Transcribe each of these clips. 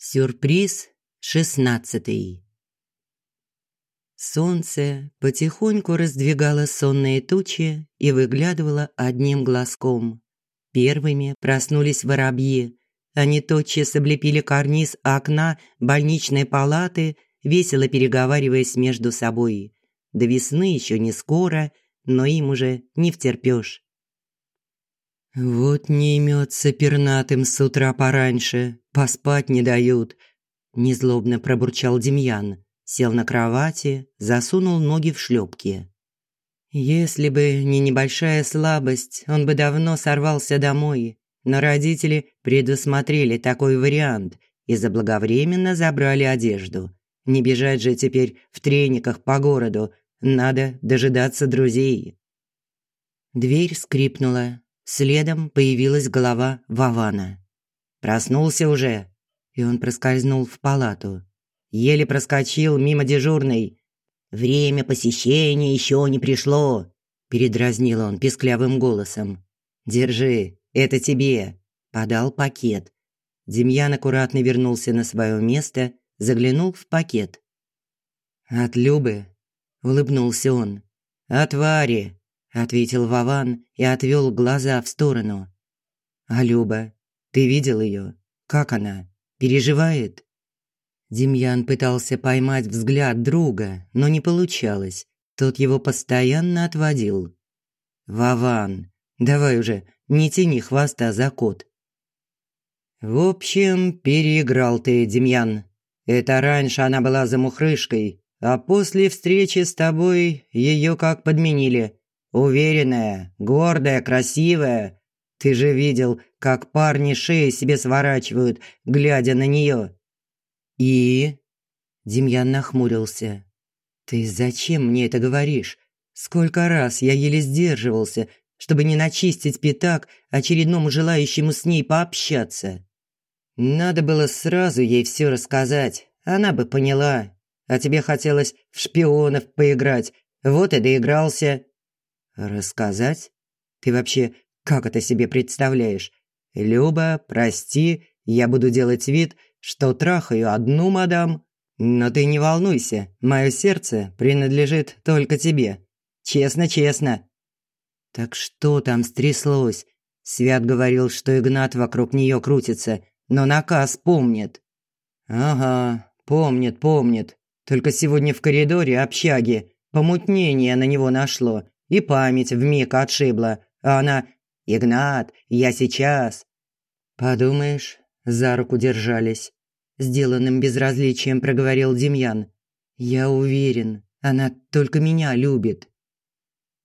Сюрприз шестнадцатый. Солнце потихоньку раздвигало сонные тучи и выглядывало одним глазком. Первыми проснулись воробьи. Они тотчас облепили карниз окна больничной палаты, весело переговариваясь между собой. До весны еще не скоро, но им уже не втерпёшь. «Вот не имется пернатым с утра пораньше, поспать не дают», – незлобно пробурчал Демьян. Сел на кровати, засунул ноги в шлепки. Если бы не небольшая слабость, он бы давно сорвался домой. Но родители предусмотрели такой вариант и заблаговременно забрали одежду. Не бежать же теперь в трениках по городу, надо дожидаться друзей. Дверь скрипнула, Следом появилась голова Вавана. «Проснулся уже?» И он проскользнул в палату. Еле проскочил мимо дежурной. «Время посещения еще не пришло», – передразнил он писклявым голосом. «Держи, это тебе», – подал пакет. Демьян аккуратно вернулся на свое место, заглянул в пакет. «От Любы», – улыбнулся он. «От Вари», ответил Вован и отвел глаза в сторону. А Люба, ты видел ее? Как она? Переживает? Демьян пытался поймать взгляд друга, но не получалось. Тот его постоянно отводил. Вован, давай уже, не тяни хвоста за кот. В общем, переиграл ты, Демьян. Это раньше она была замухрышкой, а после встречи с тобой ее как подменили. Уверенная, гордая, красивая. Ты же видел, как парни шеи себе сворачивают, глядя на нее. И Демьян нахмурился. Ты зачем мне это говоришь? Сколько раз я еле сдерживался, чтобы не начистить пятак очередному желающему с ней пообщаться. Надо было сразу ей все рассказать, она бы поняла. А тебе хотелось в шпионов поиграть, вот и доигрался. «Рассказать? Ты вообще как это себе представляешь? Люба, прости, я буду делать вид, что трахаю одну мадам. Но ты не волнуйся, мое сердце принадлежит только тебе. Честно-честно». «Так что там стряслось?» Свят говорил, что Игнат вокруг нее крутится, но наказ помнит. «Ага, помнит, помнит. Только сегодня в коридоре общаги помутнение на него нашло, и память вмиг отшибла, а она «Игнат, я сейчас». «Подумаешь, за руку держались», – сделанным безразличием проговорил Демьян. «Я уверен, она только меня любит».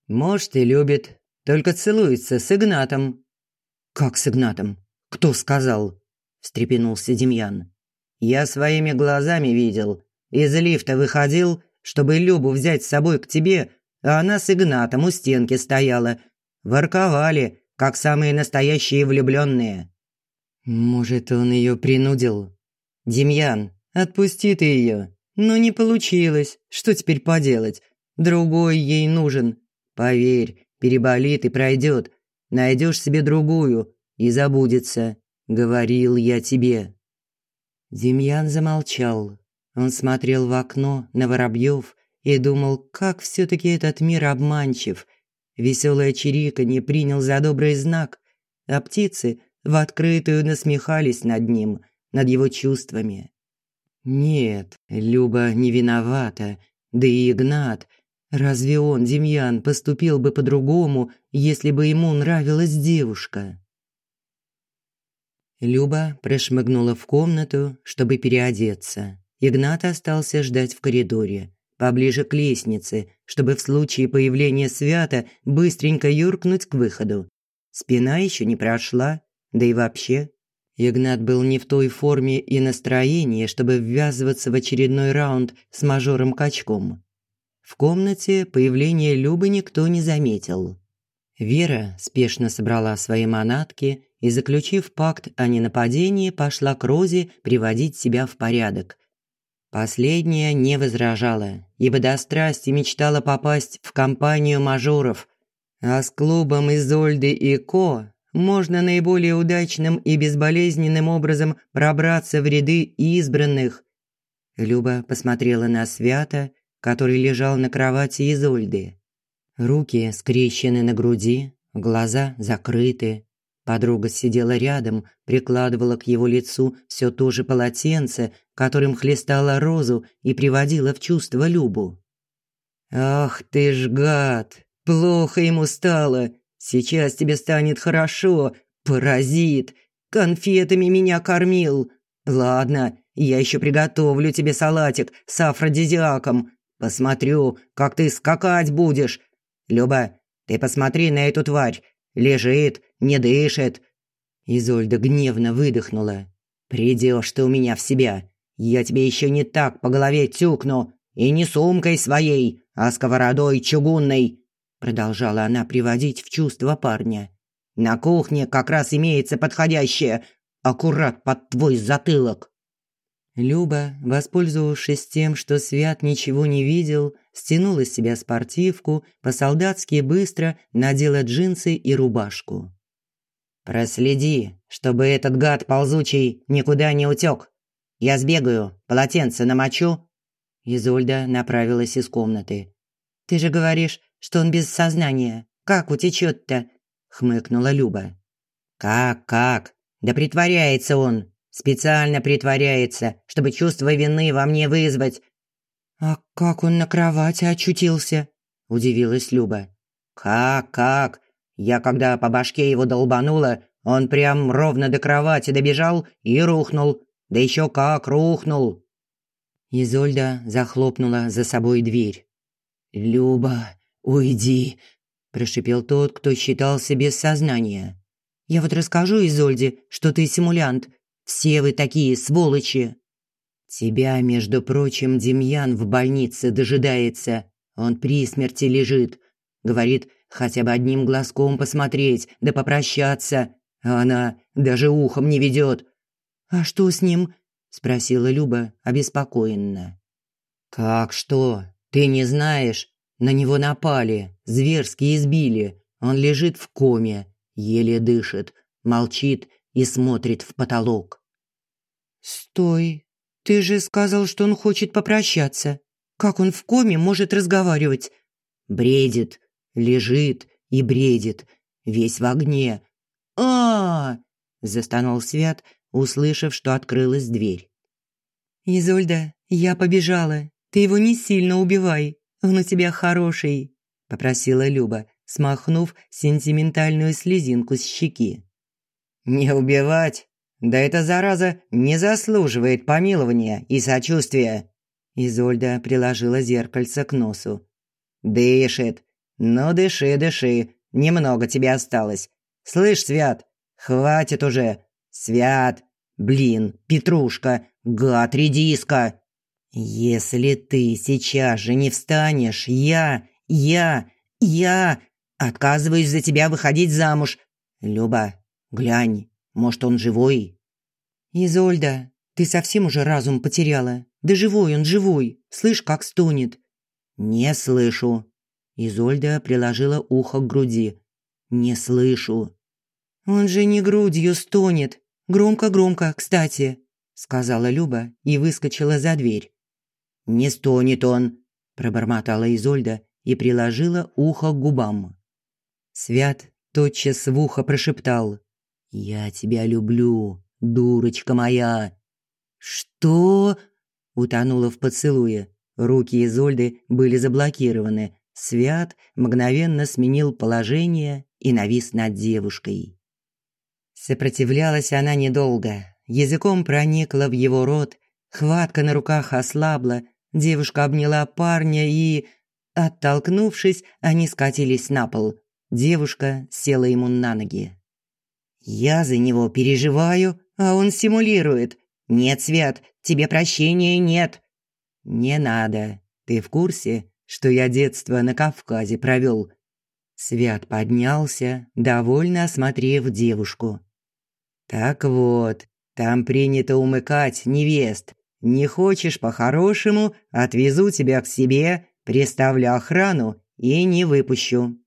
«Может, и любит, только целуется с Игнатом». «Как с Игнатом? Кто сказал?» – встрепенулся Демьян. «Я своими глазами видел. Из лифта выходил, чтобы Любу взять с собой к тебе, а она с Игнатом у стенки стояла. Ворковали, как самые настоящие влюбленные. Может, он ее принудил? Демьян, отпусти ты ее. Но не получилось. Что теперь поделать? Другой ей нужен. Поверь, переболит и пройдет. Найдешь себе другую и забудется. Говорил я тебе. Демьян замолчал. Он смотрел в окно на воробьев и думал, как все-таки этот мир обманчив. Веселое чириканье принял за добрый знак, а птицы в открытую насмехались над ним, над его чувствами. Нет, Люба не виновата, да и Игнат. Разве он, Демьян, поступил бы по-другому, если бы ему нравилась девушка? Люба прошмыгнула в комнату, чтобы переодеться. Игнат остался ждать в коридоре поближе к лестнице, чтобы в случае появления свята быстренько юркнуть к выходу. Спина еще не прошла, да и вообще. Игнат был не в той форме и настроении, чтобы ввязываться в очередной раунд с мажором Качком. В комнате появление Любы никто не заметил. Вера спешно собрала свои манатки и, заключив пакт о ненападении, пошла к Розе приводить себя в порядок, Последняя не возражала, ибо до страсти мечтала попасть в компанию мажоров, а с клубом Изольды и Ко можно наиболее удачным и безболезненным образом пробраться в ряды избранных. Люба посмотрела на Свята, который лежал на кровати Изольды. Руки скрещены на груди, глаза закрыты. Подруга сидела рядом, прикладывала к его лицу все то же полотенце, которым хлестала розу и приводила в чувство Любу. «Ах ты ж гад! Плохо ему стало! Сейчас тебе станет хорошо, паразит! Конфетами меня кормил! Ладно, я еще приготовлю тебе салатик с афродизиаком. Посмотрю, как ты скакать будешь. Люба, ты посмотри на эту тварь. Лежит, не дышит». Изольда гневно выдохнула. «Придешь ты у меня в себя. Я тебе еще не так по голове тюкну. И не сумкой своей, а сковородой чугунной», продолжала она приводить в чувство парня. «На кухне как раз имеется подходящее, аккурат под твой затылок». Люба, воспользовавшись тем, что Свят ничего не видел, стянула с себя спортивку, по-солдатски быстро надела джинсы и рубашку. «Проследи, чтобы этот гад ползучий никуда не утек. Я сбегаю, полотенце намочу». Изольда направилась из комнаты. «Ты же говоришь, что он без сознания. Как утечет-то?» – хмыкнула Люба. «Как, как? Да притворяется он. Специально притворяется, чтобы чувство вины во мне вызвать». «А как он на кровати очутился?» – удивилась Люба. «Как, как? Я когда по башке его долбанула, он прям ровно до кровати добежал и рухнул. Да еще как рухнул!» Изольда захлопнула за собой дверь. «Люба, уйди!» – прошипел тот, кто считался без сознания. «Я вот расскажу Изольде, что ты симулянт. Все вы такие сволочи!» «Тебя, между прочим, Демьян в больнице дожидается. Он при смерти лежит. Говорит, хотя бы одним глазком посмотреть, да попрощаться. А она даже ухом не ведет. «А что с ним?» – спросила Люба обеспокоенно. «Как что? Ты не знаешь? На него напали, зверски избили. Он лежит в коме, еле дышит, молчит и смотрит в потолок». «Стой, ты же сказал, что он хочет попрощаться. Как он в коме может разговаривать?» «Бредит, лежит и бредит, весь в огне. а, -а, -а застонал Свят, услышав, что открылась дверь. «Изольда, я побежала. Ты его не сильно убивай. Он у тебя хороший», – попросила Люба, смахнув сентиментальную слезинку с щеки. «Не убивать? Да эта зараза не заслуживает помилования и сочувствия». Изольда приложила зеркальце к носу. «Дышит, «Ну, дыши, дыши, немного тебе осталось. Слышь, Свят, хватит уже. Свят, блин, Петрушка, гад, редиска. Если ты сейчас же не встанешь, я, я, я отказываюсь за тебя выходить замуж. Люба, глянь, может, он живой?» «Изольда, ты совсем уже разум потеряла. Да живой он, живой. Слышь, как стонет». «Не слышу. Изольда приложила ухо к груди. «Не слышу». «Он же не грудью стонет. Громко-громко, кстати», – сказала Люба и выскочила за дверь. «Не стонет он», – пробормотала Изольда и приложила ухо к губам. Свят тотчас в ухо прошептал. «Я тебя люблю, дурочка моя». «Что?» – утонула в поцелуе. Руки Изольды были заблокированы, Свят мгновенно сменил положение и навис над девушкой. Сопротивлялась она недолго. Языком проникла в его рот, хватка на руках ослабла, девушка обняла парня и... Оттолкнувшись, они скатились на пол. Девушка села ему на ноги. «Я за него переживаю, а он симулирует. Нет, Свят, тебе прощения нет». «Не надо. Ты в курсе, что я детство на Кавказе провел. Свят поднялся, довольно осмотрев девушку. Так вот, там принято умыкать невест. Не хочешь по-хорошему, отвезу тебя к себе, приставлю охрану и не выпущу.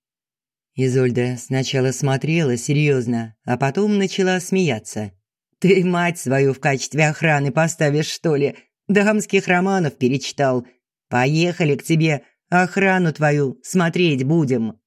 Изольда сначала смотрела серьезно, а потом начала смеяться. «Ты мать свою в качестве охраны поставишь, что ли? Дамских романов перечитал. Поехали к тебе, охрану твою смотреть будем».